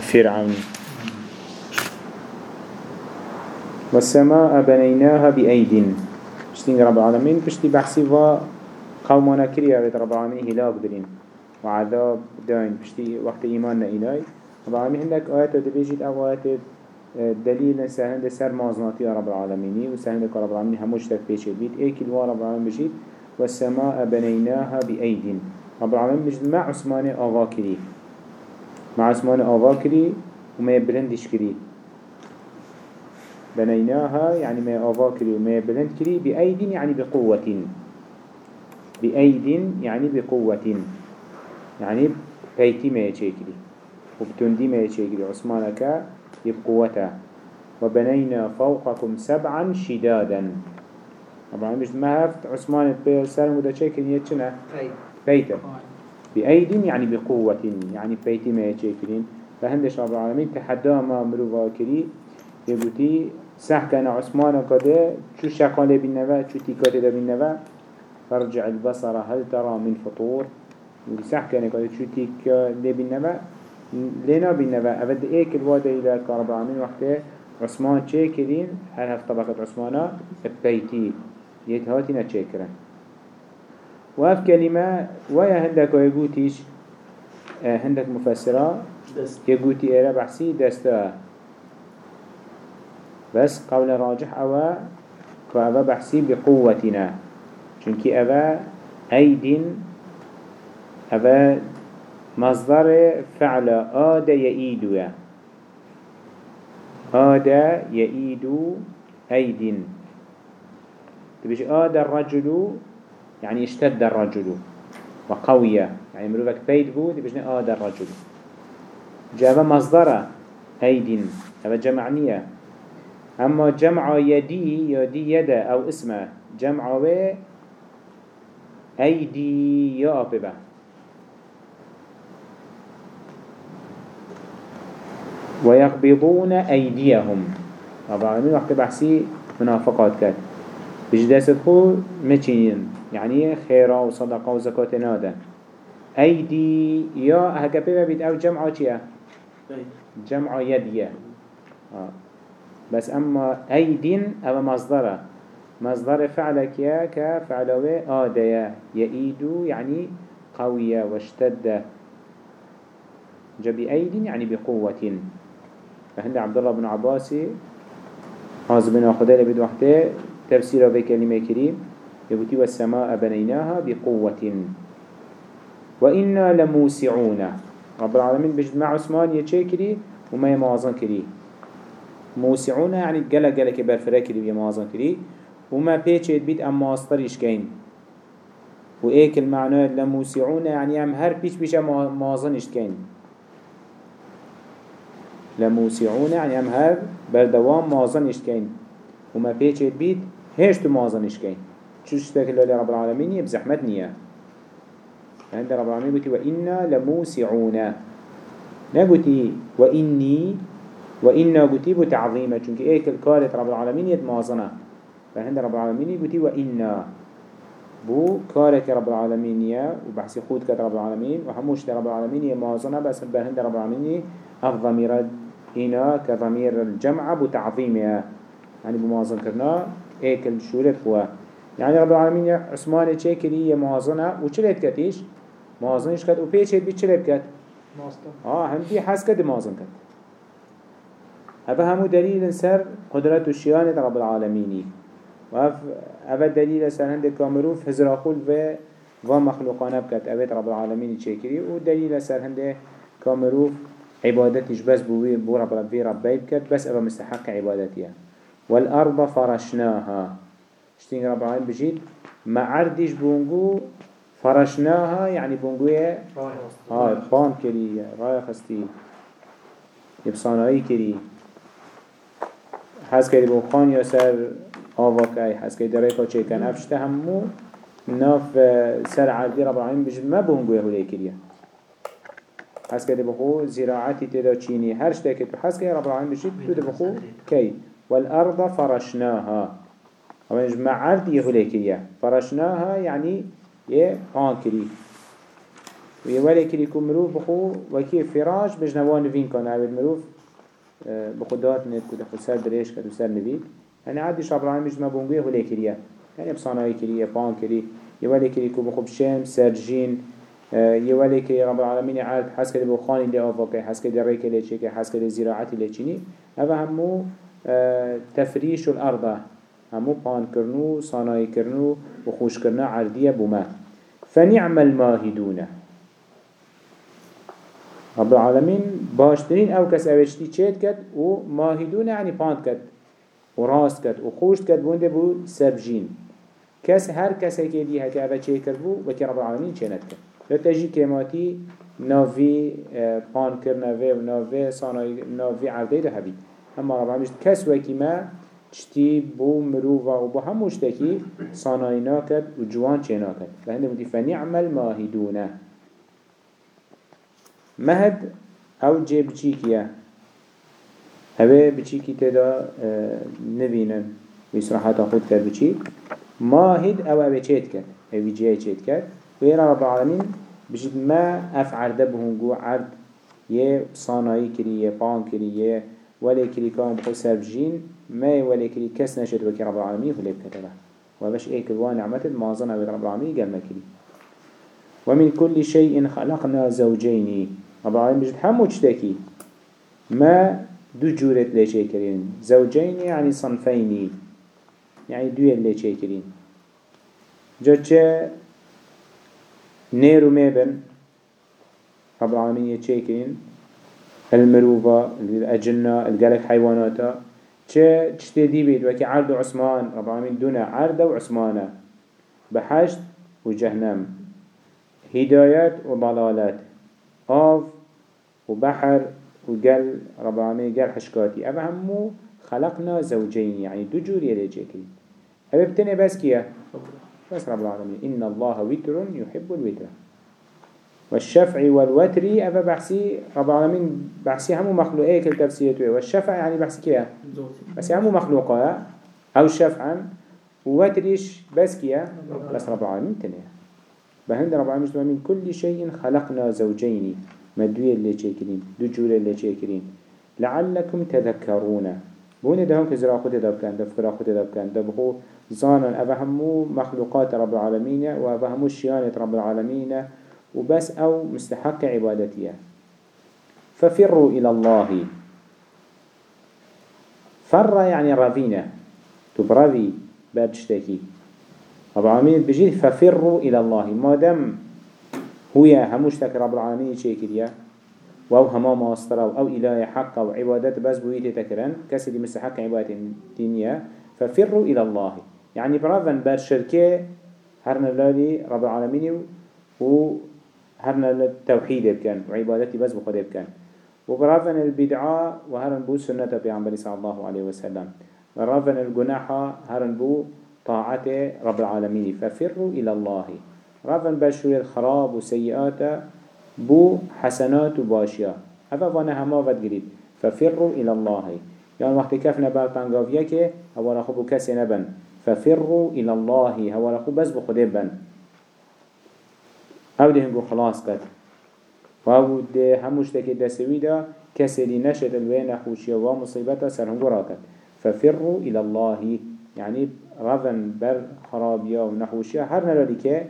فرعون. والسماء بنيناها بأيد. بشتين رب العالمين بشتي بحسي و قومنا كريا رب العالمين هلاك درين وعذاب داين بشتي وقت إيماننا إلهي. رب العالمين عندك آيات دبيجيت أو آيات دليل سهند سر مازناتي رب العالمين. وسهند رب العالمين هموش تك بيشي بيت. ايكي الوا رب العالمين بجيت والسماء بنيناها بأيد. رب العالمين بجد مع عثمان آغا كري. مع عثمان آغا كري وما يبلندش كري بنيناها يعني ما آغا كري وما يبلند كري بأيد يعني بقوة بأيد يعني بقوة يعني بيتي ما يتشكري وبتندي ما يتشكري عثمانك يبقوته وبنينا فوقكم سبعا شدادا. طبعا مش ما هفت عثمان بسالم ودا شكل يتشنا بيتا بأيد يعني بقوة يعني بيتي ما يتشكرين فهندش رب العالمين تحدى ما مروفا كري يقولي سح كان عثمان كده شو شقال بالنبا شو تيكات ده بالنبا فرجع البصر هل ترى من فطور؟ وسح كان كده شو تيك ده بالنبا لنا بالنبا أبد إيك الوادة إلى رب العالمين وقته عثمان چه كرين هل هف طبقة عثمانا بيتي. يتهاتي نتشكرا وهف كلمة ويا هندك ويقوتيش آه، هندك مفسرة يقوتي إيرا بحسي دستا بس قول راجح أوا كأوا بحسي بقوتنا. چونك أوا أيد أوا مصدر فعل آد يئيدو آد يئيد أيد. تبيش آد الرجل يعني اشتد الرجل وقوية يعني مروفك بيت بو تبيش آد الرجل. جاء مصدر أيد هذا جمعنية أما جمع يدي يدي يد أو اسمه جمع و أيدي يا أببه ويقبضون أيديهم. طبعا من وقت بحسي منافقات كات. بجداسة خو مچين يعني خيرا وصدقة وزكاة نادا أيدي يا هكا بيت أو جمع چيا جمع يدية آه. بس أما أيدين أو مصدر مصدر فعلك يا كفعلوه آدية يأيدو يعني قوية واشتد جبي أيدين يعني بقوة فهند عبد الله بن عباسي هاز بن لبيد وحده تفسيره بكلمة كريم يقولي والسماء بنيناها بقوة. وإنا لموسعون. رب العالمين بجد مع عثمان يتشكري وما يمازن كري موسعون يعني قلق قلق كبر كري يمازن كري وما بيتشت بيت أم ماستريش كين وإيك المعنى لموسعون يعني أم هر بيش بيش مازنش كين لموسعون يعني أم هر بردوام مازن اشكين وما بيچت بيت هيش تو مازن اشكين تاكل لله رب العالمين يبزحمت عند رب العالمين قلت وإنا لموسعون. نقولي وإني وإنا قلت بتعظيمة چونك ايك الكارت رب العالمين يد مازنة. فعند رب العالمين قلت وإنا. بو كارك رب العالمين يا وبحسي خود رب العالمين وحموش رب العالمين يا بس بهند رب العالمين أفضل هنا كضمير الجمع بتعظيمها. يعني بموازن كرنا هيك الشورة هو. يعني رب العالمين عثمان چه كري يموازنه وچلت كتيش موازنش كت وبيش بي چلت كت آه هم دي حس كد موازن كت هذا همو دليل سر قدرة الشيانة رب العالمين وهذا هذا دليل سر هند كامروف هزراخول و و مخلوقانه بكت أبيت رب العالمين چه ودليل سر هند كامروف عبادتش بس بوي بو رب ربي ربي بكت بس أبا مستحق عبادتها والأرض فرشناها. اشتين رب العالمين بجيت ما عردش بونجو فرشناها يعني بونجو هاي بان كري رايا خستي يبصانائي كري حس كري بوخان يسر آواك أي حس كري دريقا چه كان أفشت همو ناف سر عردي رب العالمين بجيت ما بونجو يهولي كريه حس كده بخو زراعتي تدا چيني هر شتاكي تو حس كده رب العالمين بشيت تو بخو كي والأرض فرشناها هو نجمع عرض يهوليكية. فرشناها يعني يه آن كري ويولي كريكو مروف بخو وكي فراش بجنوان نفين كان. عبد مروف آه، بخو دات نت كده خو سر دريش كده سر نبيد يعني عادي شاب العالمين بجنا بونجوه هولي كريا يعني بصاناي كريا بان كري يولي كريكو بخو بشام سرجين آه، يولي كي رب العالمين عاد حس كده بخاني اللي أفاقه حس كده ريك اللي تشيكي حس كده زراعتي اللي تشيني هذا همو آه، تفريش الأرض. همو بان كرنو صاناي كرنو وخوش كرنا عردية بما فنعم الماهدون. رب العالمين باشترين أو كس اوشتي چيت كد و ماهدون يعني باند كد و راست كد و خوشت كد بونده بو سبجين كس هر كس هكي دي هكي اوه چه كد بو وكي رب العالمين چه ند كد لتجي كماتي نافي بان كرنوه و نافي صاناي نافي عرده ده هبي اما رب العالمين كس وكي ما چتی بو مروفا و بو هموش تکی صانای ناکد و جوان چه ناکد فهنده بودی فنعم الماهدونه مهد أو جي بچيكيا هوا بچيكي تدا آه، نبينن ويسراحات خود كد بچي ماهد أو أو چيت كد أو جي چيت كد ويرا رب العالمين بجد ما افعر دبهنگو عرض يه صانعي كري يه بان كري يه ولی كري كان بخو سربجين ما ولی كري كس نشد وكي رب العالمين خليب كتبه وبش ايك الوان نعمت المازنة رب العالمين قال ما كري ومن كل شيء خلقنا زوجين. رب العالمين بجد همو تشتكي ما دو جورت ليشي كرين زوجين يعني صنفين. يعني دوية ليشي كرين چه نيرو ميبن. رب العالمين يتشي كرين المروفة الأجنة القلق حيواناتا چه چشتي دي بيد وكي عرض عثمان رب العالمين دون عرض وعثمان بحشت وجهنم هدايات وضلالات آف وبحر وقال رب العالمين قال حشكاتي أما همو خلقنا زوجين يعني دو جوري لجيكي أبي بتني بس كيا بس رب العالمين إن الله وتر يحب الوتر. والشفع والوتر أبا بحسي رب العالمين بحسي همو مخلوقية كل تفسيرته والشفع يعني بحسي كيا؟ بس همو مخلوقات أو شفعا. ووتريش بس كيا؟ بس رب العالمين تنيه بهند رب العالمين من كل شيء خلقنا زوجين. مدوية اللي تشكرين دو جولة اللي تشكرين لعلكم تذكرون. بون دهم كزرا خود دبكن دفكرا خود دبكن دبخو زانا أفهمو مخلوقات رب العالمين وأفهمو شيانة رب العالمين. وبس أو مستحق عبادتها. ففروا إلى الله. فر يعني رافينا تبرافي باب رب العالمين بجيد ففروا إلى الله. ما دام هو هموش تك رب العالمين شيء كريا واو هما ماسترا أو إله حق أو عبادات بس بويت تكرن. كسي دي مستحق عبادة الدنيا ففروا إلى الله. يعني برافن بر شركة هرنا لالي رب العالمين و هرنا التوحيد بكن وعبادتي بس بخده بكن وبرافن البدعاء وهرن بو سنة بيعنبري صلى الله عليه وسلم ورافن الجناحة هرن بو طاعة رب العالمين ففروا إلى الله. رفن بشوية الخراب وسيئات بو حسنات وباشيا هذا وأنا هما ود قريب ففروا إلى الله. يعني وقت كفنا بالبانقافيا كي هوا خبو كسي نبن. ففروا إلى الله. هوا خبو بس بخده بن. أو ده هنگو خلاص قد وهو ده هموش تكي دسوي ده كسي دي نشد الوين خوشيا ومصيبتا سر هنگو راكت ففروا إلى الله. يعني رفن بر خرابيا ونحوشيا هر نلالي كي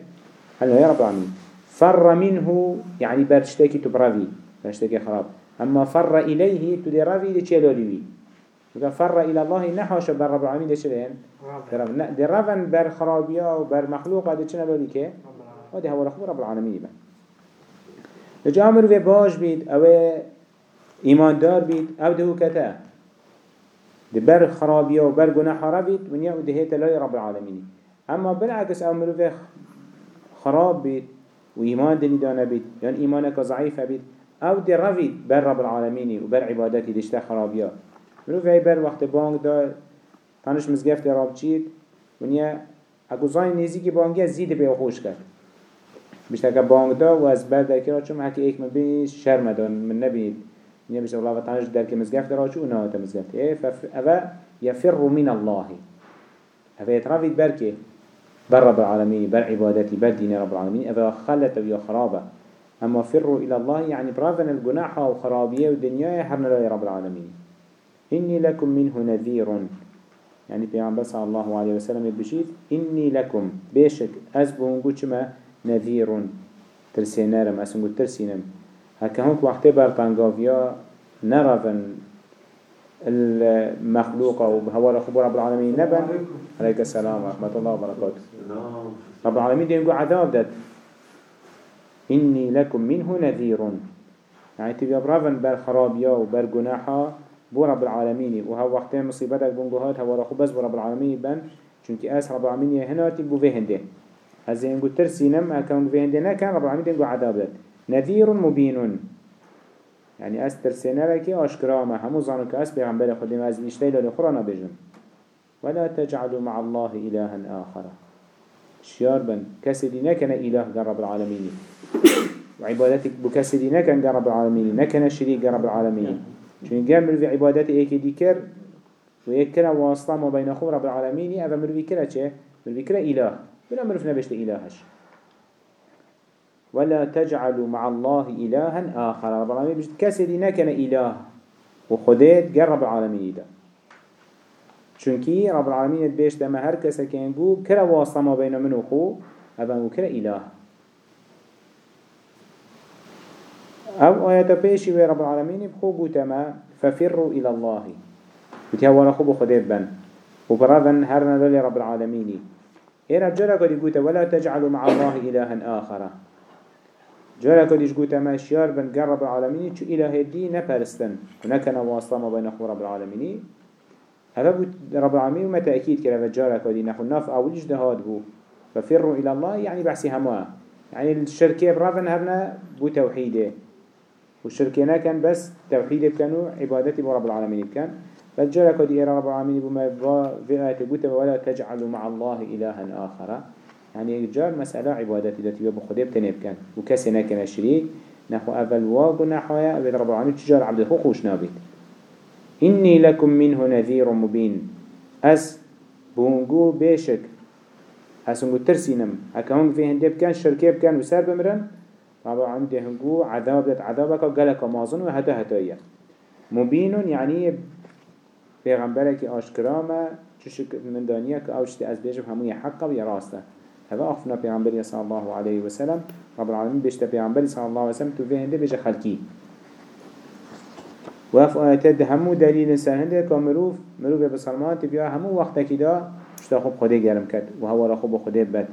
هل يا رب العالمين فر منه يعني برشتكي تبرافي برشتكي خراب. أما فر إليه تدي رافي دي چلالي بي فر إلى الله نحوش بر رب العالمين دي چلين دي رفن بر خرابيا وبر مخلوقا دي چلالي ودي هو رخو رب العالمين. با لجا عمر في باش بيت أو إيمان دار بيت أو دهو كتا. دي بر خرابيا وبر گناح ربيت ونيا ودي هيتا لا رب العالمين. أما بالعكس أو مروفي خراب بيت وإيمان دني دانا بيت يعني إيمانك ضعيف بيت أو دي رفيد بر رب العالمين وبر عبادتي دشتا خرابيا منو في بر وقت بانك دا تانش مزگفت راب چید ونیا اگو زای نزیکی بانگی زید به خوش کرد. بیشتر که بانگ دا و از بر کرا چون حتی ایک مبینی شرم دان من نبینید ونیا بیشتر الله تانش در که مزگفت را چو اونا تا مزگفت. فا يفر من الله. افا يترافيد بركه بر رب العالمين بر عبادتي بر دين رب العالمين اذا خلت ويا خرابة. أما فروا إلى الله يعني برافن الجناح وخرابية ودنيا حرنا لا رب العالمين إني لكم منه نذير يعني بيعمل صلى الله عليه وسلم يبشيد إني لكم بيشك أزبون قوشما نذير ترسينارم أسنقو ترسينم هكا هونك وقت برطانقافيا نرفن المخلوق وهو خبر رب العالمين نبن عليك السلام ورحمة الله وبركاته رب العالمين دي يقول عذاب داد. إني لكم منه نذير يعني تبقى برافن بر خرابيا بو رب العالمين وهو وقت مصيبتك بنجوهات هو رخو بس رب العالمين بن چونك أس رب العالمين هنا تبقوا في هنده ينقول ترسينم أكون في هنده كان رب العالمين ينقول عذاب داد. نذير مبين. يعني أس ترسينا لك أشكرا ما همو ظنوا كأس بيغمبر خدي ما أزليش ليلة لخرانا بجن ولا تجعلوا مع الله إلها آخر. شيار بن كسدي نكن إله رب العالمين وعبادتك بكسدي نكن رب العالمين نكن الشريك رب العالمين شو جامل في عبادتي إيك ذكر ويكرا واسطة ما بين أخو رب العالمين أبا مروي كرا چه؟ مروي كرا إله بلا مروف نبشت إلهش ولا تجعلوا مع الله إلها آخر. رب العالمين بجد كسدي نكن إله. وخديت قرب العالمين ده چونكي رب العالمين بيش دم هر كسا كان بو كرا واسطة ما بين من وخو أبا كرا إله. أو آيات بيشي رب العالمين بخو بوتما ففروا إلى الله. وتهوانا خو بخديت بن. وبرافن هرنا للي رب العالمين. إيه رجالة قد يقول ولا تجعلوا مع الله إلها آخر. جارا كديش قوتا ما شيار بن قرب العالمين شو إله دي نفرستن. ونكنا واصلا ما بين أخو رب العالمين. هذا رب العالمين وما تأكيد كلا جارا كدي نحو نف أول بو ففروا إلى الله يعني بحسي هموا يعني الشركة برافن هرنا بو توحيده. والشركة كان بس توحيده كانوا عبادتي برب العالمين كان. فالجارة كدي رب العالمين بما في آية بوتا ولا تجعلوا مع الله إلها آخر. يعني جار مسألة عبادتي التي بيبو خديب تنب كان. وكسي نكن الشريك نحو أول واقو نحويا أبد رب العالمين تجار عبد الخو خوش نابت إني لكم منه نذير مبين. أس بونجو بيشك. أسنجو ترسينم هكذا في هندب كان شركة كان وسر بمرن طبعا عندي هنجو عذاب دت عذابك قالك مازن وهتا هتايا. مبين يعني پیغمبر که آشکرامه من دانیه که اوشتی از بیجب همونی حق و راسته. هوا اخفنا پیغمبری صلی الله علیه و سلم. رب العالمین بیشتر پیغمبری صلی الله علیه و سلم تو هنده بیش خلکی و اف آیته ده همو دلیل سر هنده که مروف مروف بسلمان بیا همو وقت که دا شتا خوب خوده گرم کرد و هوا را خوب خوده بد.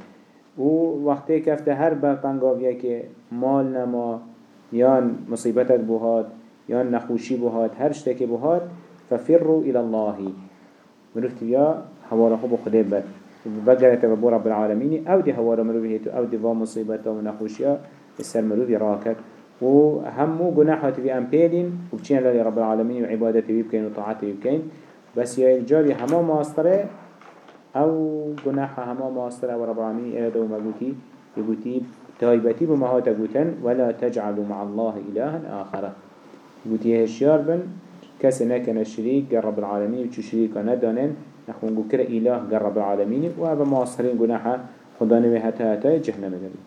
و وقتی کفته هر برقنگاویه که مال نما یان مصیبتت بوهاد یان نخوشی بوهاد هر شتک بوهاد ففروا إلى الله. مروف تبيا هوا را خوب خده بقرت ببو رب العالمين. أو دي هوارا مروفي هيتو أو دي فا مصيبتا ونخوشيا السر مروفي راكت. وهمو قناحات في امبيلين وبچين للي رب العالمين. وعبادته بيبكين وطاعته بيبكين بس يا الجاري هما ماستره. أو قناحة هما ماستره ورب العالمين. أيضا ومقوتي يقوتي تايبتي بمهات قوتن ولا تجعلوا مع الله إلها آخر. قوتي هشيار بن كسنا كان الشريك رب العالمين وشو شريكا ندانن نحن نقول كرا إله قرب العالمين وهذا معصرين قناحا خدا نوي هتا هتا جهنم دليل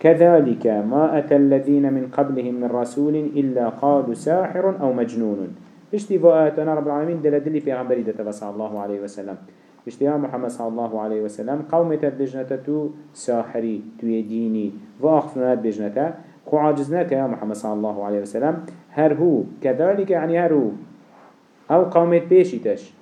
كذلك ما أتى الذين من قبلهم من رسول إلا قالوا ساحر أو مجنون. اشتفاءاتنا رب العالمين دل دلي في عمبري دتا صلى الله عليه وسلم. اشتفاء محمد صلى الله عليه وسلم؟ قوم تدجنة تو ساحري تو يديني. وأخفنات بجنة خو عاجزناك يا محمد صلى الله عليه وسلم. هر هو كذلك يعني هر هو أو قومت بيشتش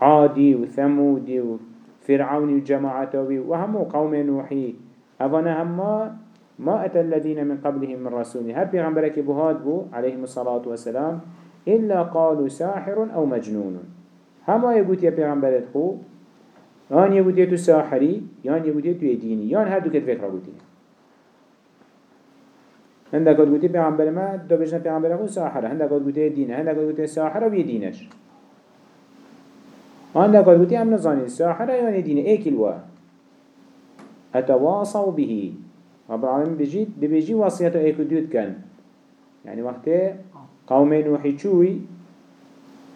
عادي وثمودي وفرعون وجماعته وهم قوم نوحي. أفنا هما ما أتى الذين من قبلهم من رسول. هل بيغمبرك بهاد بو عليهم الصلاة والسلام إلا قالوا ساحر أو مجنون. هما يقول يا بيغمبرت خو. يان يقول يتو ساحري يان يقول يتو يديني يان هادو كت فكرة قلتي عندك قلت بيغمبر ما دو بجنا بيغمبر خو ساحر عندك قلت يدين عندك قلت ساحر ويدينش آن لقد قلت أم نظاني ساحرة يعني دين ايك الوا أتواصوا به. رب العالمين بجيت بيجي وصيته ايكو دود كان. يعني وقت قوم نوحي چوي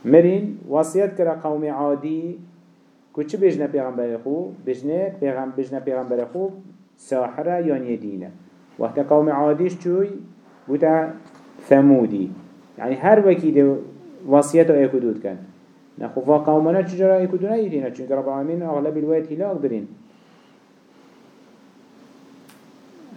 مرين وصيت كرا قوم عادي. كوچ بجنا پیغمبر خو؟ بجنا پیغمبر بجنا پیغمبر خو ساحرة يعني دينة. وقت قوم عاديش شوي بوتا ثمودي يعني هر وكي دي وصيته ايكودود كان نخوفا قومنا چجرا ايكودونا يدينا چونك رب العالمين اغلب الوقت هلاك برين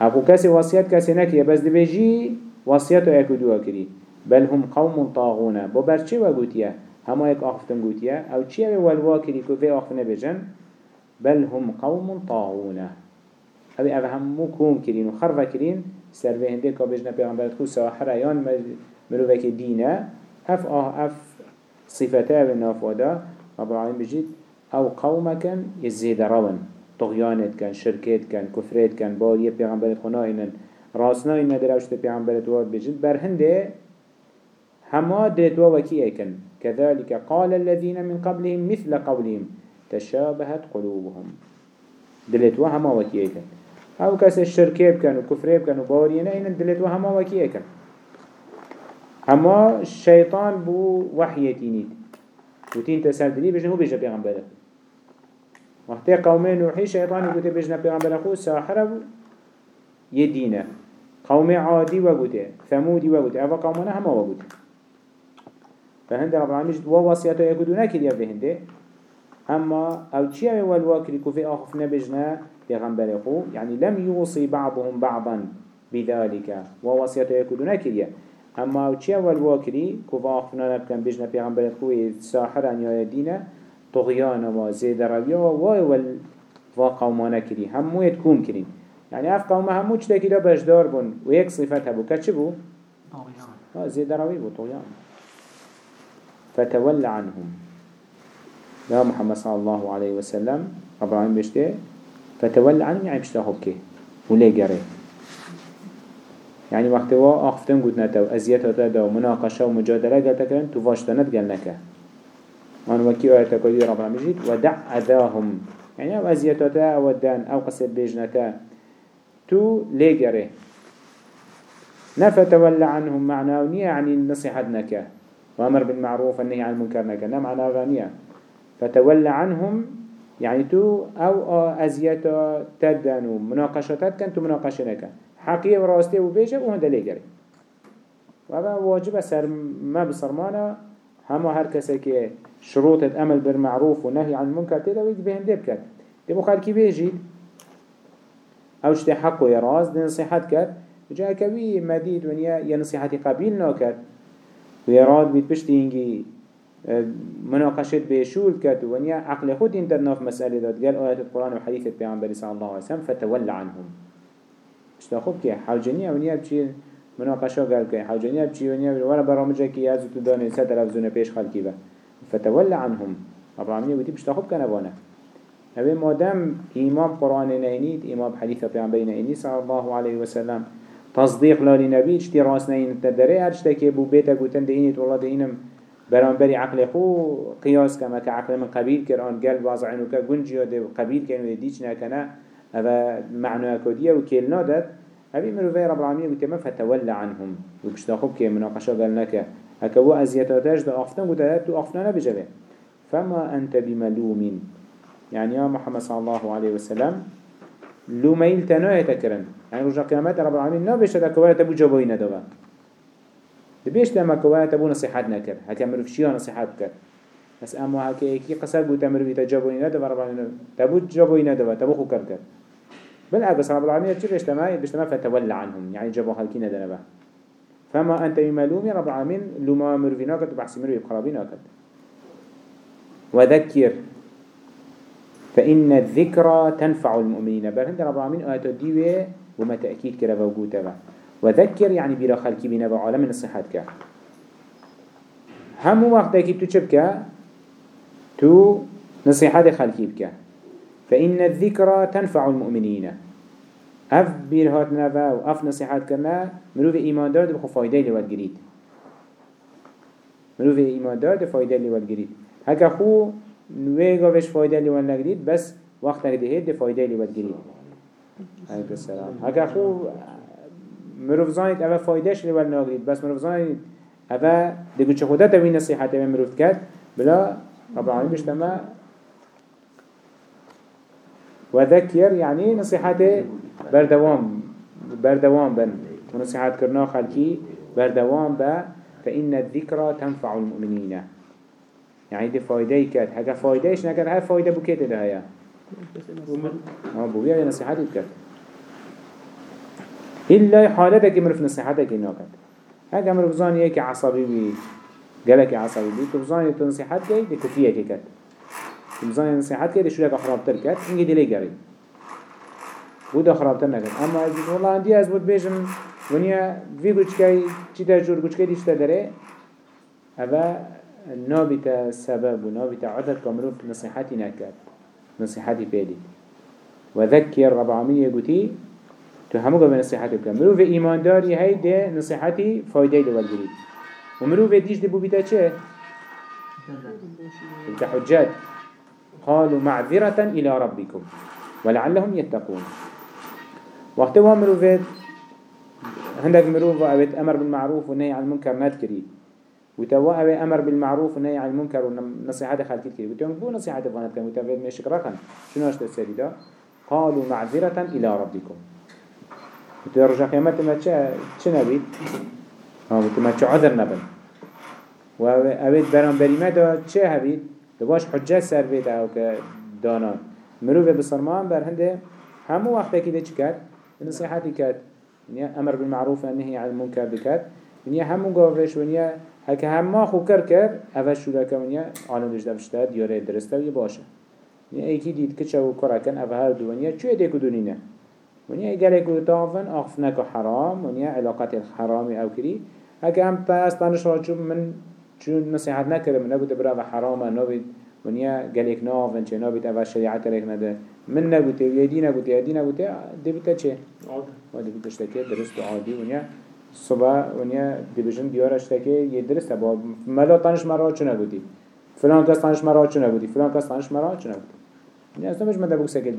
اكو كسي وصيت كسي نكيه بس دي بيجي وصيته ايكودوا كري بل هم قوم طاغون بو برچه وگوتيه هما يك آخفتن گوتيه أو چيه والوا كري كو في آخفنه بجن. بل هم قوم طاغون أبي أبي همو كوم كرين وخرفة كرين سر هنده كا بجنا پیغمبرت خو ساحر يان مروفك دينه اف آه اف صفته بالنافودا رب العالمين بجيت أو قومكن يزيد روان كان شركت كان كفرت كان باريه پیغمبرت خنا اینن راسنا این ندروشت پیغمبرت واد بجید بر هنده هما دلتوا وكي ايكن كذلك قال الذين من قبلهم مثل قولهم تشابهت قلوبهم. دلتوا هما وكي ايكن أو كاس الشركة بكن وكفره بكن وبارينا این دلتوا هما وكي ايكن هما الشيطان بو وحيتينيد وتين تسلدني بجنه هو بيجا پیغمبره وقتی قوم نوحی شیطانی گوته بجنه پیغمبر خود ساحره يدينا قوم عادي وقوته ثمودي وقوته أفا قومنا هما وقوته فهند رب العالمين جد ووصيته يقودونا كده بهنده أما أو تشيء والواكري كفي آخف نبجنا بغنبر خو يعني لم يوصي بعضهم بعضا بذلك ووصيته يقودونا كده أما أو تشيء والواكري كفي آخفنا نبكن بجنا بغنبر خو ساحرا يا يدينا طغيانا وزيد ربيا ووال وقومانا كري همو يتكون كرين يعني اف قوم همو چه كده بجدار بون؟ ويك صفت هبو. كتش بو؟ طغيان زيد روي بو طغيان فتولى عنهم. لا محمد صلى الله عليه وسلم العالمين بشته فتولى عنهم يعني بشته هبكي وليه جري يعني وقت وا أخفتن قد نتا وأزيات هتا ومناقشة ومجادلة قلت كرن تفاشتنت قال نكا من وكي آيات كودي رب العالمين ودع أذاهم يعني أو أزيات هتا أو الدان أو قصد بيجنتا تو ليجره نفتولى عنهم معناه يعني النصيحة نكا وأمر بالمعروف والنهي عن المنكر نكا نعم معناه غانية فتولى عنهم يعني تو أو أزياتا تدنو مناقشتات كان تو مناقشة نكا حقيقة وراستي وبيجة وهذا ليجره وهذا واجب سر ما بصرمانه هما هر کسی که شروط الامل بالمعروف و نهی عن المنکر تیدا وید بهنده بکد دی مخالکی بیجید؟ اوشت حق و یراز دی نصیحت جا ونيا يا نصيحتي قبيل ناكد ويراد بيت بشتي هنجي مناقشة بيشول كد ونيا عقل خود انت ناف مسألة داد. قال آيات القرآن وحديث البيعنبري صلى الله عليه وسلم فتولى عنهم. اشتاخوب كي حوجنيا ونيا بشي مناقشة قال كي حوجنيا بشي ونيا ولا برامجة كي يازو تداني ستر أفزون بيش خلقي با فتولى عنهم. رب ودي بشتاخوب كنبانا هذا مادام إمام قرآن نينيد إمام حديث بيعنبري نينيد صلى الله عليه وسلم. تصديق لالي نبي اشتي راس نين تدري هرشتكي بو بيتا قوتن دهينيت والله دهينم برانبري عقل خو قياس كما كعقل من قبيل كران قلب وضعينو كقنجي ودي قبيل كانوا يديش ناكنا هذا معنى كودية وكيلنا داد هذه مروفي رب العالمين قلت ما فتولى عنهم. وكشتاخب كي مناقشة قالناك هكو أزيتاتاش دا أفتن قلت تو أفتنا بجبه فما أنت بملوم يعني يا محمد صلى الله عليه وسلم لوميل تنوه تكرن يعني رجع قيامات رب العالمين نبيش تكوية تبو جبوي ندوه دبيش تما كوية تبو نصيحات نكر هكا مروف شيا نصيحات كر. بس اما هكا ايكي قصر قو تمروفي تجبوي ندوه رب العالمين تبو جبوي ندوه تبو خو كر كر. بالعكس رب العالمين تشير بيشتما بيشتما فتولى عنهم. يعني جبو هالكي ندنبه فما أنت بملومي رب العالمين لما مروفي ناكت وبحسي مروفي بخرابي ناكت وذكر. فإن الذكرى تنفع المؤمنين. بل هند رب العالمين آيات الديوة وما تأكيد كرا وقوتا وذكر يعني بيرا خلقي بنا بعالم النصيحات كا. هم وقت كي تو چبك تو نصيحات خلقي بك فإن الذكرى تنفع المؤمنين اف بيرهات نفا و اف نصيحات كرنا مروف ايمان دار بخو فايده اللي ودقريد مروف ايمان دار فايده اللي ودقريد هكا خو نویگا وش فایده لیوان نگرید بس وقت نگرید ده فایده لیوان گرید. علیکم. السلام. هکا خو مروف زانید اوه فایدهش لیوان نگرید بس مروف زانید اوه دگو چه خودت اوی نصیحت اوه مروف کرد بلا رب العالمین بشتما وذكر يعني نصيحته بردوام بردوام بن ونصيحات كرنا خلقي بردوام با فإن الذكرى تنفع المؤمنين يعني دي فايدة كات هكا فايدة إيش نكر هاي فايدة بكيت ده هيا بويا نصيحات كات إلا حالتك مرف نصيحتك إنك هكا مرف زاني يكي عصبي بي قالك عصبي بي تبزاني تنصيحات كي دي كفية كات تبزاني نصيحات كي دي شو لك خراب تركات إنجي دي لي قري وده خراب تركات أما والله عندي أزبط بيجم ونیا وی گوچکی چی تا جور گوچکی دیشتا داره اوه نابت سبب و نابت عدد کامروف نصیحتی نکرد نصیحتی پیدید و ذکر رب العالمین یگوتی تو همو قبل نصیحتی بکن مروف ایمان داری هی ده نصیحتی فایده دول گرید و مروف دیش ده بو بیتا چه؟ بیتا حجات قالوا معذرة إلى ربكم. ولعلهم يتقون. وقت ما مروفت هندك مروف أبيت أمر بالمعروف ونهي عن المنكر نذكري وتوا أبي أمر بالمعروف ونهي عن المنكر ونصيحة خالك كري وتوا بو نصيحة فانت كان وتوا مشك رقم شنو أشت السيد ده قالوا معذرة إلى ربكم. وتوا رجع قيامة ما تش نبي؟ ها وتوا ما تش عذر نبن. وأبيت برام بريمة ده تش هبيت دواش حجة سر بيت أو كدانان مروف بصرمان بر هنده همو وقت كده چكت نصيحتي كات ونیا أمر بالمعروف و نهی عن المنکر بکرد. ونیا همون گاوش ونیا هک همه خو کر کرد اول شو لکه ونیا آنو داشته بشته دیاره درسته و باشه. ونیا ایکی دید که چه و کار کن اول هر دو ونیا چوی دیکو دونینه ونیا اگر اگو تافن آخف نکو حرام ونیا علاقات الحرامی أو کری. هک هم پس تانش را چون من چون نصیحت نکرم من نگو تبرا و حرامه نوید ونیا گلیک نافن چه نابید اول شریعت ریک نده. من نگوته و یدی نگوته یدی نگوته دی بیتا چه؟ عادی. بیتا اشتکه درست عادی ونیا صبح ونیا دی بجن دیار اشتکه یه درست با ملا تانش مرا چه نگوتی فلان کس تانش مرا چه نگوتی فلان کس تانش مرا چه نگوتی ونیا أصلا مش مده بکسه که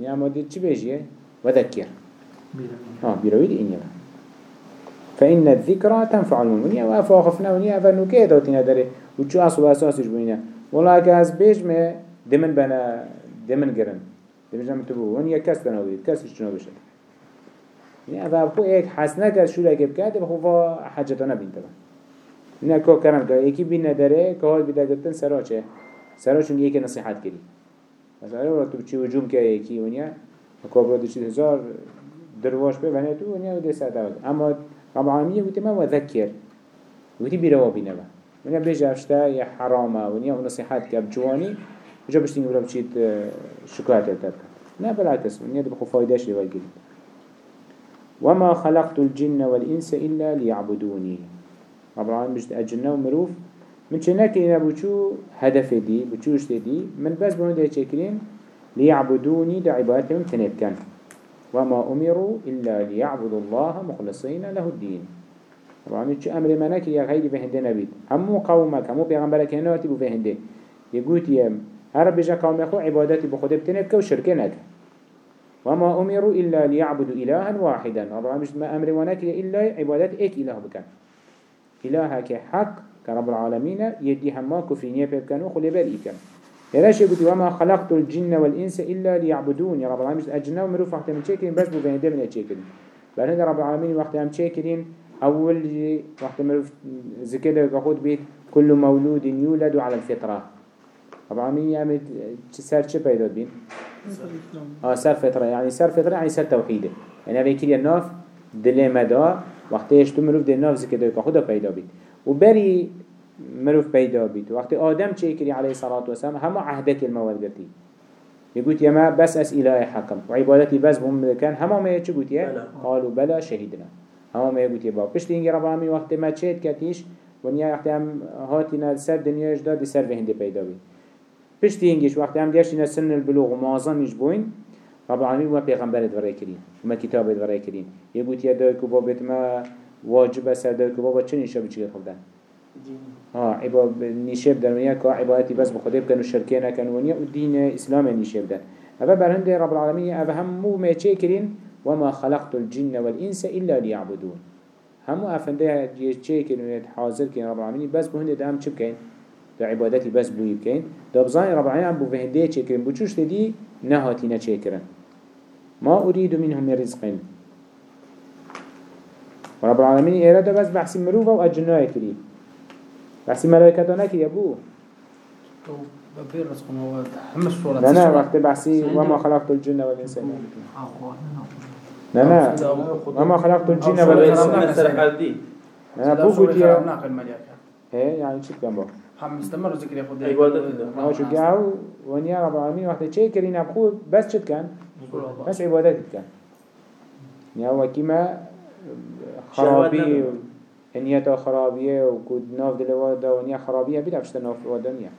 ونیا اما دی چی بیجیه؟ و ذکر ها بیروید این یه فإن الذكرى تنفع المؤمنين وأفاخفنا ونيا فنوكي دوتنا داري وشو أصل أساسش بوينة. والله كاس بيج ما دمن بنا دمن گرن دمن جمع تبو. کس تناوید کسش چنا بشه يعني أفا بخو إيك حسنا كر شو لك بكات بخو فا حاجتنا بين تبا نه کو کرم که یکی بین نداره که حال بیده گفتن سرا چه سرا چون یکی نصیحت کردی مثلا رو تو چی وجوم که یکی ونیا کابرا دوشید هزار درواش به ونیا تو ونیا و ده سر داد اما رب العالمین گوتی ما و ذکر گوتی بیروا بینه با ونیا بیش افشته یه حرامه ونیا و نصیحت که بجوانی جا بشتين ولا بشيت شكاية تلتك لا بالعكس من يد بخو فايداش لي والجري وما خلقت الجن والإنس إلا ليعبدوني رب العالمين بجد أجنة ومروف من شنك إنا بوشو هدف دي بوشو دي من بس بمن ده شكرين ليعبدوني ده عبادتهم تنبكن وما أمروا إلا ليعبدوا الله مخلصين له الدين طبعا شو أمر منك يا غيري بهندنا نبيت همو قومك همو بيغمبرك هنا تبو بهنده يقول يا هر بجا قوم يخو عبادتي بخده بتنبك وشركه نك وما أمروا إلا ليعبدوا إلها واحدا. مش ما أمر ونك إلا عبادت إك إله بكن إلهك حق كرب العالمين يدي هما كفرينية بكن وخلي بل إكن يلاش يقول وما خلقت الجن والإنس إلا ليعبدون. يا رب العالمين أجنا ومروف وقت من شاكرين بس بفين ده من شاكرين بل هذا رب العالمين وقت هم شاكرين أول وقت مروف زكده كخود بيت كل مولود يولد على الفطرة. طبعا يعني سر چه پیدا بین؟ آه سر فطرة. يعني سر فطرة يعني سر توحيده يعني اوه كده ناف دل مدا وقتی اشتو مروف دل ناف زكده که خدا پیدا بید و بری مروف پیدا بید وقتی آدم چه کری علیه صلاة و سلام؟ همه عهدك الموالدتی يقول يا ما بس أس إله حكم وعبادتي بس بهم كان هما ما يتشو قلت يا قالوا بلا شهدنا هما ما يقول يا باب بشت إنجي رب العالمين وقت ما تشهد كتيش ونيا وقت هم هاتنا سر دنيا جدا سر بهنده پیدا بید پشتی هنگیش وقتی هم گشتین سن البلوغ و معظمش بوین رب العالمین و پیغمبرت ورای کرین و کتابت ورای کرین یه گوت یه دای که بابت ما واجب سر دای که بابا چه نیشه بچی خودن ها عباد نیشه بدن ونیا که عبادتی بس بخوده بکن و شرکه نکن ونیا و دین اسلام نیشه بدن اما برهنده رب العالمین اما همو میچه کرین وما خلقت الجن والإنس إلا ليعبدون همو أفنده يچه كنوية حاضر كن رب العالمين بس بهنده ده هم چه بكين دا عبادتي بس بلوي بكين دا بزاني رب العالمين بو فهنده چكرن بو چوش تدي نهاتي نچكرن ما أريد منهم من رزق ورب العالمين إرادة بس بحث مروفة وأجناء كري بحث ملائكة نكري أبوه لا لا وقت بحثي وما خلقت الجن والإنس لا لا. وما خلقت الجن والإنس أنا بو قلت يا. إيه يعني شو كم بو هم مستمر ذكر يا خدي ما شو جاو ونيا رب العالمين وقت شيء كرينا أبخو بس شد كان؟ بس عبادات كان. يعني هو كما خرابي انيتا خرابية وكود ناف دلوادا ونيا خرابية بيد عفشت ناف ودنيا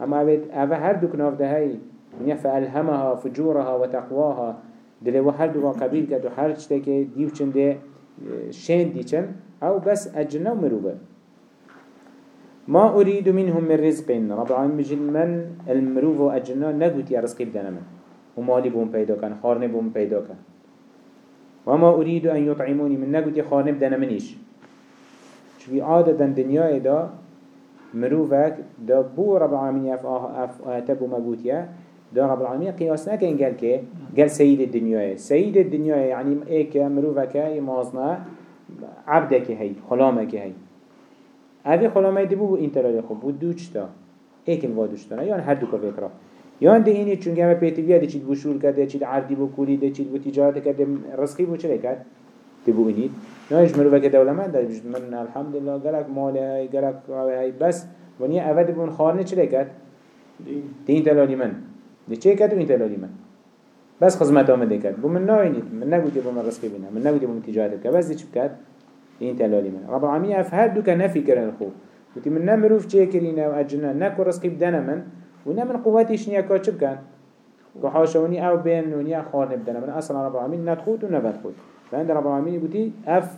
اما اوه هر دوك ناف ده هاي ونيا فألهمها فجورها وتقواها دلوا هر دوك قبيل كد و هر چتك ديو چنده شين دي چن أو بس اجنا ومروبه ما أريد منهم من رزق رب العالمين بجل من المروف وأجنا نقوت يا رزقي بدنا من. ومالي بهم كان خارني بهم كان وما أريد أن يطعموني من نقوتي خارنب دانا منيش. شوي عادة دنيا دا مروفك دا بو رب العالمين اف اف اتبو مقوتيا دا رب العالمين قياس نكين قال كي قال سيد الدنيا سيد الدنيا يعني ايك مروفك مازنا عبدك هي خلامك هي هذه خلامه دي بو انت لا خب بو تا. ايك الوادوشتا يعني هر دوكا فكره یان ده اینی چون همه پیتویه ده چید بو شور کرده چید عردی بو کولی ده چید بو تجارت کرده رزقی بو چه کرد؟ ده بو اینید. نایش مروفه که دولمند ده من الحمدلله گلک ماله های گلک های بس. ونیا اول بون خارنه چه کرد؟ ده این تلالی من. ده چه کرد؟ و این تلالی من. بس خدمت آمده کرد. بو من ناینید من نگویی بو من رزقی بینم. من نگویی بو من تجارت کرد. بس چه کرد؟ این تلالی من. رب العالمین اف هر دو که نفی کردن خوب. وتی من نمروف چه کرینه و اجنه نکو رزقی بدنه من. ونا من قوتيش نيا كاتشب كان كحاشوني أو بين ونيا خار نبدنا من أصلا رب العالمين ندخوت ونبدخوت فعند رب العالمين يقولي أف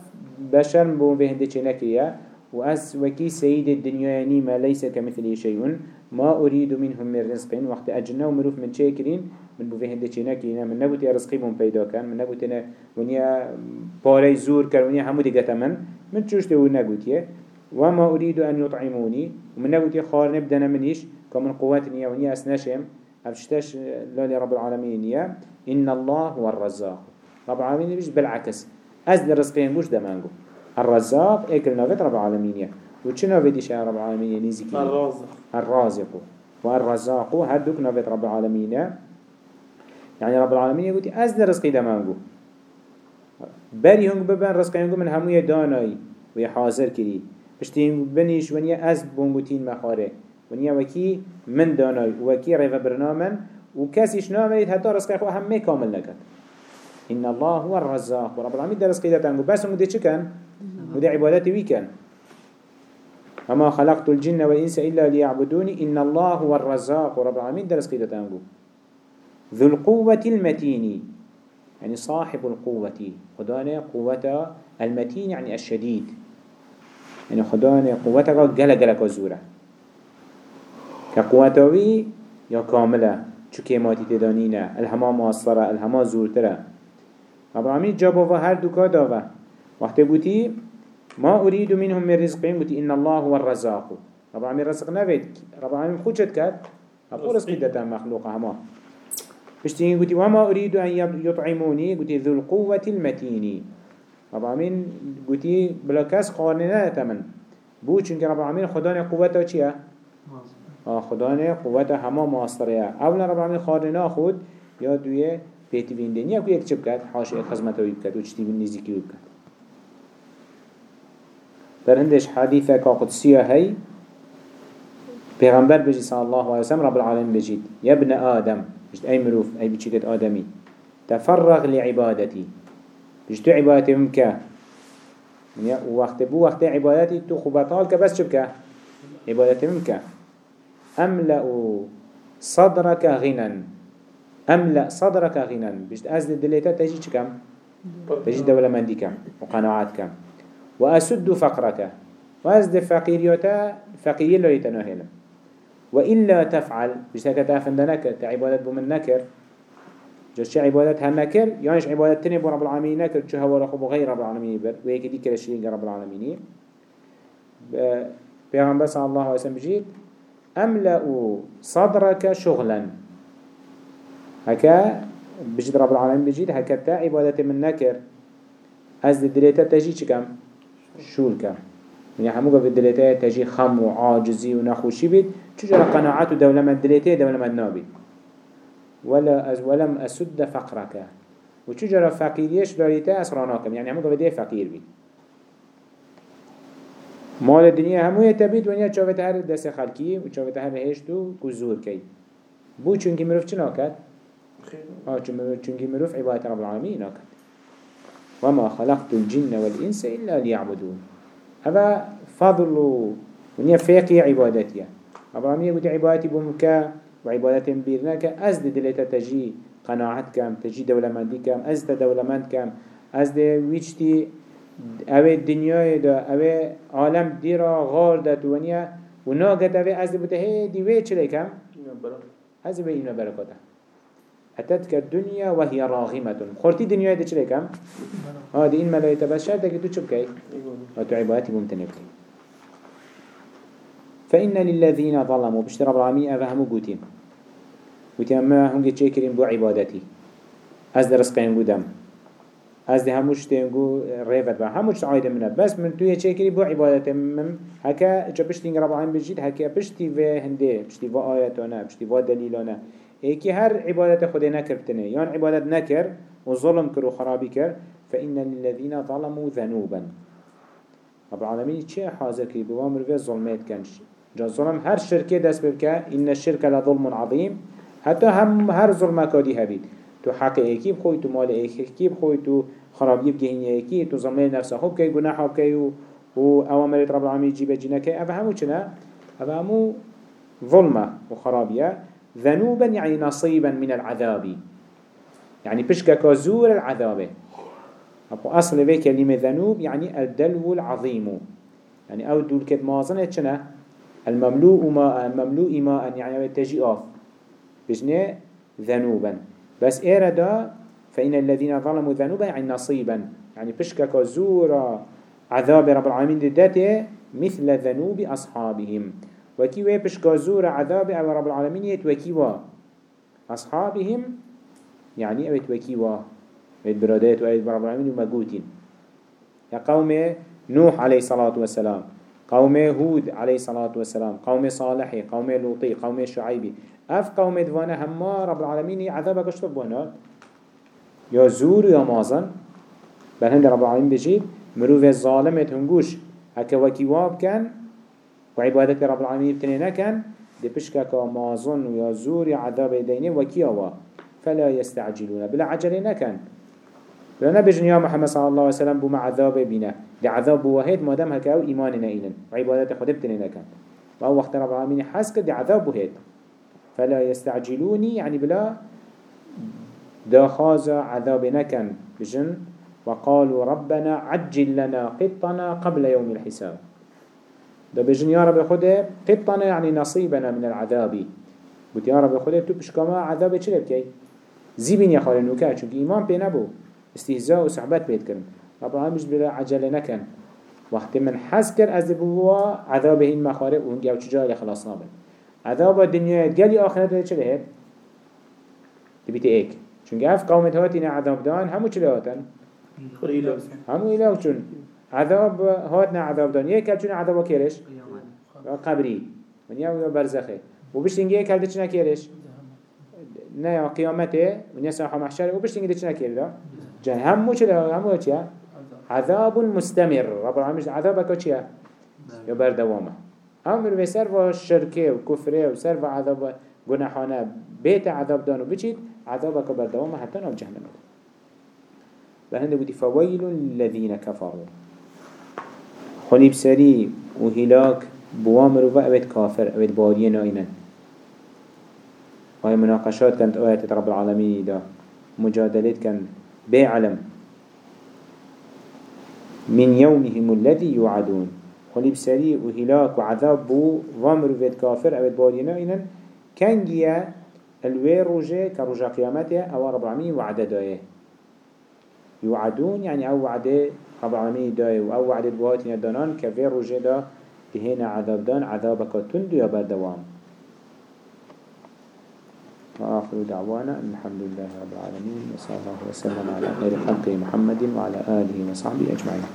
بشر بون بهند چنكيا وأس وكي سيد الدنيا يعني ما ليس كمثله شيء ما أريد منهم من رزق وقت أجنا ومروف من شاكرين من بو بهند چنكيا من نبوتي رزقي بون بيدا كان من نبوتي ونيا باري زور كان ونيا همودي قتمن من. چوشته ونبوتي وما أريد أن يطعموني ومن نبوتي خار نبدنا منيش كمن قوات نيا ونيا أسنشم أفشتش لولي رب العالمين. نيا إن الله هو الرزاق. رب العالمين بيش بالعكس. أزل رزقين بوش دمانجو. الرزاق إكل نافت رب العالمين. نيا وچنا بديش رب العالمين؟ نيزكي الرازق. الرازق. والرزاق هدوك نافت رب العالمين. يعني رب العالمين يقول أزل رزقي دمانجو. بري هنگ ببن رزقين من هموية داناي ويا حاضر كري بشتين بنيش ونيا أزل بونگوتين مخاره. ونیا وکی من دانای وکی ریف برنامن و کسیش نامید حتی رزق خو همه کامل نکد إن الله هو الرزاق. ورب العالمين ده رزقي ده تنقو بس مده كان مده عبادتي وي كان وما خلقت الجن والإنس إلا ليعبدوني إن الله هو الرزاق. ورب العالمين ده رزقي ده تنقو ذو القوة المتين يعني صاحب القوة. خدانا قوة المتين يعني الشديد يعني خدانا قوتك قلق قلق وزوره كقواتوي يا كاملة چو كيماتي تدانينا الهما ماصرة الهما زورترة رب العالمين جابوا هر دوكا داوا وقت بوتي ما أريد منهم من رزقين بوتي إن الله هو الرزاق. رب العالمين رزق نفيد رب العالمين خود شد كات أقول رزقي دتا مخلوق هما بشتين بوتي وما أريد أن يطعموني. بوتي ذو القوة المتيني رب العالمين بوتي بلا كاس قارننا تمن بو چونك رب العالمين خدان قوته چيه خدا قوت همه ماستره. اولا رب العالمین خارنا خود یا دوی پیتی بیندنی یا یک چپ کرد حاشیه خزمت وی بکرد و چتی بین نزیکی بکرد در هندش حدیث که قدسیه هی پیغمبر بجی صلی الله علیه وسلم رب العالمین بجید. یا ابن آدم بجد ای مروف ای بچیدت آدمی. تفرغ لعبادتی. بجد تو عبادتی ممکه وقت بو وقت عبادتی تو خوبتال که بس چبکه عبادتی ممکه أملأ صدرك غنى أملأ صدرك غنى بجد أزد دليتا تجي كم؟ تجي دولة مندي كم؟ وقناعات كم؟ وأسد فقرك. وأزد فقيريوتا فقير لا يتناهل وإلا تفعل بجد هكا تافندنك تعبادت بمن نكر جش عبادت هم نكر يانش عبادت تني رب العالمين نكر شو هو رقب غير رب العالمين بر. ويك دي كلا شيء رب العالمين صلى الله عليه وسلم بجيد أملأ صدرك شغلا؟ هكا بجد رب العالمين بجيد هكا تا عبادة من نكر. از دلتا تجي چكم شول كم. يعني همو قف دلتا تجي خم وعاجزي ونخوشي بيت چجرا قناعات دولما دلتا دولما نابي ولا أز ولم أسد فقرك. وچجرا فقيريش داريتا أسراناكم؟ يعني قف دي فقير بيت. مال الدنيا همو يتبيت ونيا چاوت هر دست خلقي و چاوت هر هشتو كزور كي بو چونكي مروف چنا كد؟ آه چونكي مروف عبادة رب العالمين ناكد وما خلقت الجن والإنس إلا ليعبدون هذا فضل ونيا فيقي عبادتي رب العالمين يقول عبادتي بمكا وعبادتي بيرناك أزد دلتا تجي قناعت كام تجي دولمندي كام أزد دولمند كام أزد ويشتي اوه دنیای دا اوه عالم دیرا غار دا ونیا و ناگت اوه از بوده هی دیوه چلی کم؟ از به اینا برکاته. اتتك الدنيا وهي راغمة خورتي دنيا دي چلي كم؟ آه دي این ملايته بس شرط که تو چب كي؟ وتو عبادتي ممتنه بكي فإن للذين ظلموا. بشتر رب العالمين أفهموا قوتين قوتين أما هم جي كريم بو عبادتي از درسقين قدام از ده هموش تنگو ریفت با. هموش عایده منه. بس من توی چه کری با عبادت من. هکا چه پشتی رب العالمین بجید هکا پشتی و هنده پشتی و آیتانه پشتی و دلیلانه. ایکی هر عبادت خود نکرتنه یان عبادت نکر و ظلم کر و خرابی کر فإن للذين ظلموا ذنوبا. رب العالمين چه حاضر كي بوامر في ظلمات كنش جا ظلم هر شركة دست ببكا إن الشرك لظلم عظيم حتى هم هر ظلم كادي هبيد تو حق ايكي بخوي تو مال ايكي بخوي تو خرابي بجهين ايكي تو زمين نفسه خوب كي گناح بكي و اوامر رب العالمين جيبه جينا كي افا همو چنا افا همو ظلمة وخرابية ذنوبا يعني نصيبا من العذاب. يعني بشكا كزور العذاب. أبو أصل في كلمة ذنوب يعني الدلو العظيم يعني أو دول كت مازنة چنا المملوء ماء المملوء ماء يعني تجي آف. بجنة ذنوبا. بس إيرا دا فإن الذين ظلموا ذنوبا يعني نصيبا. يعني بشكك زورا عذاب رب العالمين داته مثل ذنوب أصحابهم. وكي وي بشكا زورا عذاب رب العالمين يتوكي وا. أصحابهم يعني أو يتوكي وا. ويت برادات ويت رب العالمين ومقوتين. يا قوم نوح عليه الصلاة والسلام. قوم هود عليه الصلاة والسلام. قوم صالحي قوم لوطي قوم شعيبي أف قوم دوانا هما رب العالمين عذابك اشتب يا زور يا مازن. بل هند رب العالمين بجيد مروف الظالمت هنگوش هكا وكيواب كان وعبادت رب العالمين بتنينا كان دي بشكك مازن ويا زور يا عذاب ديني وكيوا فلا يستعجلون بلا عجلنا كان بلا نبجن يا محمد صلى الله عليه وسلم بما عذاب بنا دي عذاب بوهيد مادام هكا إيماننا إينا وعبادت خد بتنينا كان وهو وقت رب العالمين حسك دي عذاب بوهيد فلا يستعجلوني يعني بلا داخاز عذاب نكن بجن وقالوا ربنا عجل لنا قطنا قبل يوم الحساب. ده بجن يا رب خده قطنا يعني نصيبنا من العذاب. قلت يا رب خده تو بشكما عذاب چلي بكي زيبين يا خالي نوكا چونك إيمان بي نبو استهزاء وصحبات بيت كرن رب العالمين بلا عجل نكن وقت من حس كر از بوا عذابه این مخارب و هنگی أو چجا خلاص نابن عذاب الدنيا قال آخرت چه لهت تبيت ايك چونك اف قومت هاتين عذاب دان همو چه لهاتن همو إله چون عذاب هاتنا عذاب دان. يك چون عذاب كيرش قبري من يا برزخه. وبشتنجي يك هل چنا كيرش نه قيامته من يسمح محشر. وبشتنجي چنا كيرش جه همو چه همو چه عذاب مستمر. رب العالمين عذابك چه يا بردوامه أمر و سر و شرکه و کفره و سر و عذاب گناهانه. بیت عذاب دانو بچید. عذاب که بردوام حتی نو جهنم. و هنده بودی فویل للذین کفروا خلیب سری و هلاک بوامر و اوید کافر اوید بادیه ناینن وهي مناقشات كانت آيات رب العالمين دا. مجادلات كان بعلم من يومهم الذي يوعدون خليب سري وهلاك وعذاب بو وامر ويد كافر اوید بارينا اينن كنجيا الوي روجه كروجه قيامته أو رب العالمين وعدة دايه يوعدون يعني أو وعدة رب العالمين دايه أو وعدة بواتنا دانان كفي روجه دا دهنا عذاب دان عذابك تندو يا بردوام وآخر دعوانا الحمد لله رب العالمين وصلى الله وسلم على خير خلقه محمد وعلى آله وصحبه أجمعين.